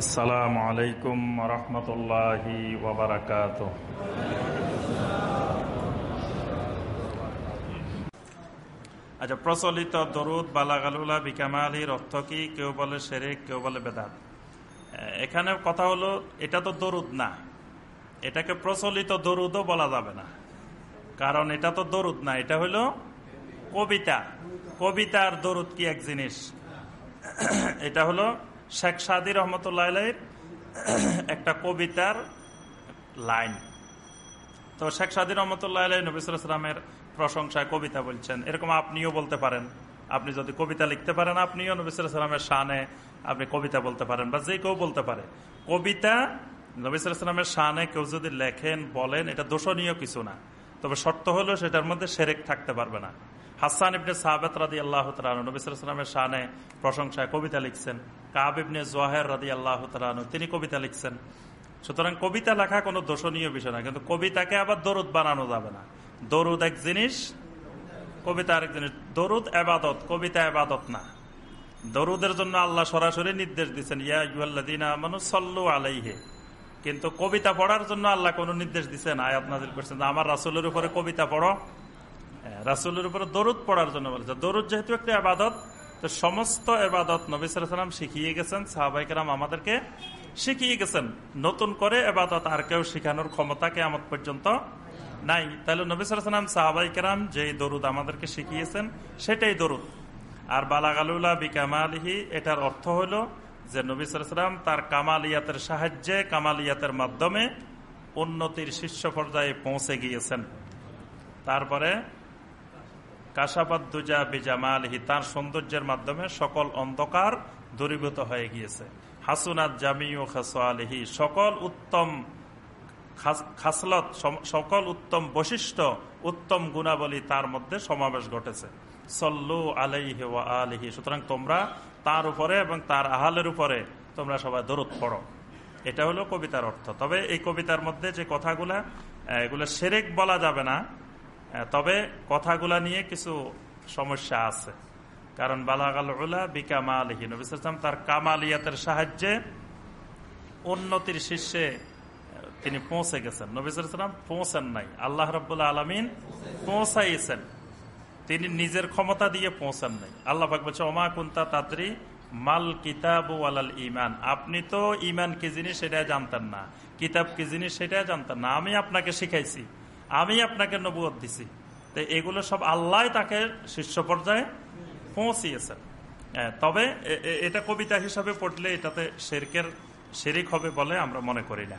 আসসালামু আলাইকুম রহমতুল্লাহি ওবরাকাত আচ্ছা প্রচলিত দরুদ, বালাগালুলা বিকামালির অর্থ কি কেউ বলে শেরেক, কেউ বলে বেদাত? এখানে কথা হলো, এটা তো দরুদ না। এটাকে প্রচলিত দরুদও বলা যাবে না। কারণ এটা তো দরুদ না, এটা হলো কবিতা। কবিতার দরুদ কি এক জিনিস? এটা হলো শেখ সাদি রহমতুল্লাহ একটা কবিতার লাইন। তো শেখ সাদি রহমতুল্লাহ নবিসামের প্রশংসায় কবিতা বলছেন। এরকম আপনিও বলতে পারেন। আপনি যদি কবিতা লিখতে পারেন, আপনিও নবিসামের শানে আপনি কবিতা বলতে পারেন বা যে কেউ বলতে পারে। কবিতা নবিসামের শানে কেউ যদি লেখেন, বলেন, এটা দোষণীয় কিছু না। তবে শর্ত হলো সেটার মধ্যে সেরেক থাকতে পারবে না। হাসান ইবনে সাহাবেত রাদি আল্লাহ নবিসামের শানে প্রশংসায় কবিতা লিখছেন। কাব ইবনে জোয়াহের রাদি আল্লাহ তালু তিনি কবিতা লিখছেন। সুতরাং কবিতা লেখা কোনো দোষণীয় বিষয় না, কিন্তু কবিতাকে আবার দরুদ বানানো যাবে না। দরুদ এক জিনিস, কবিতা আরেক জিনিস। দরুদ এবাদত, কবিতা এবাদত না। দরুদের জন্য আল্লাহ সরাসরি নির্দেশ দিচ্ছেন, ইয়া ইউল্লাদিনা মানু সল্লু আলাইহে। কিন্তু কবিতা পড়ার জন্য আল্লাহ কোন নির্দেশ দিচ্ছেন, আয়াত নাজিল করছেন আমার রাসুলের উপরে কবিতা পড়ো রাসুলের উপরে দরুদ পড়ার জন্য বলেছে দরুদ যেহেতু একটা আবাদত তো সমস্ত এবাদত নবী সালাম শিখিয়ে গেছেন সাহাবাইকেরাম আমাদেরকে শিখিয়ে গেছেন। নতুন করে এবাদত আর কেউ শিখানোর ক্ষমতা কেমন পর্যন্ত নাই। তাহলে নবিসাম সাহাবাইকেরাম যে দরুদ আমাদেরকে শিখিয়েছেন, সেটাই দরুদ। আর বালাগালুল্লাহ বিকামালিহি, এটার অর্থ হল যে নবিসাম তার কামালিয়াতের সাহায্যে, কামালিয়াতের মাধ্যমে উন্নতির শীর্ষ পর্যায়ে পৌঁছে গিয়েছেন। তারপরে কাশাবাদুজা বিজামালহি, তার সৌন্দর্যের মাধ্যমে সকল অন্ধকার দূরীভূত হয়ে গিয়েছে। হাসুনাত জামিউ খাসআলিহি সকল উত্তম খাসলত সকল উত্তম বৈশিষ্ট্য, উত্তম গুণাবলী তার মধ্যে সমাবেশ ঘটেছে। সল্লু আলাইহি ওয়া আলিহি, সুতরাং তোমরা তার উপরে এবং তার আহালের উপরে তোমরা সবাই দরদ পড়ো। এটা হলো কবিতার অর্থ। তবে এই কবিতার মধ্যে যে কথাগুলা, এগুলো সেরেক বলা যাবে না তবে কথাগুলা নিয়ে কিছু সমস্যা আছে। কারণ বালাগালা বিকামালিহি নবিসাম তার কামালিয়াতের সাহায্যে উন্নতির শীর্ষে তিনি পৌঁছে গেছেন। নবিসাম পৌঁছেন নাই। আল্লাহ রবাহ আলমিন পৌঁছাইছেন। তিনি নিজের ক্ষমতা দিয়ে পৌঁছান নাই। আল্লাহ বলছে, ওমা কুন্তা তাদরি মাল কিতাব আলাল ইমান আপনি তো ইমান কি জিনিস সেটা জানতেন না। কিতাব কি জিনিস সেটা জানতেন না। আমি আপনাকে শিখাইছি। আমি আপনাকে নবুয় দিছি। তো এগুলো সব আল্লাহ তাকে শীর্ষ পর্যায়ে পৌঁছিয়েছেন। তবে এটা কবিতা হিসাবে পড়লে এটাতে শেরকের শেরিক হবে বলে আমরা মনে করি না।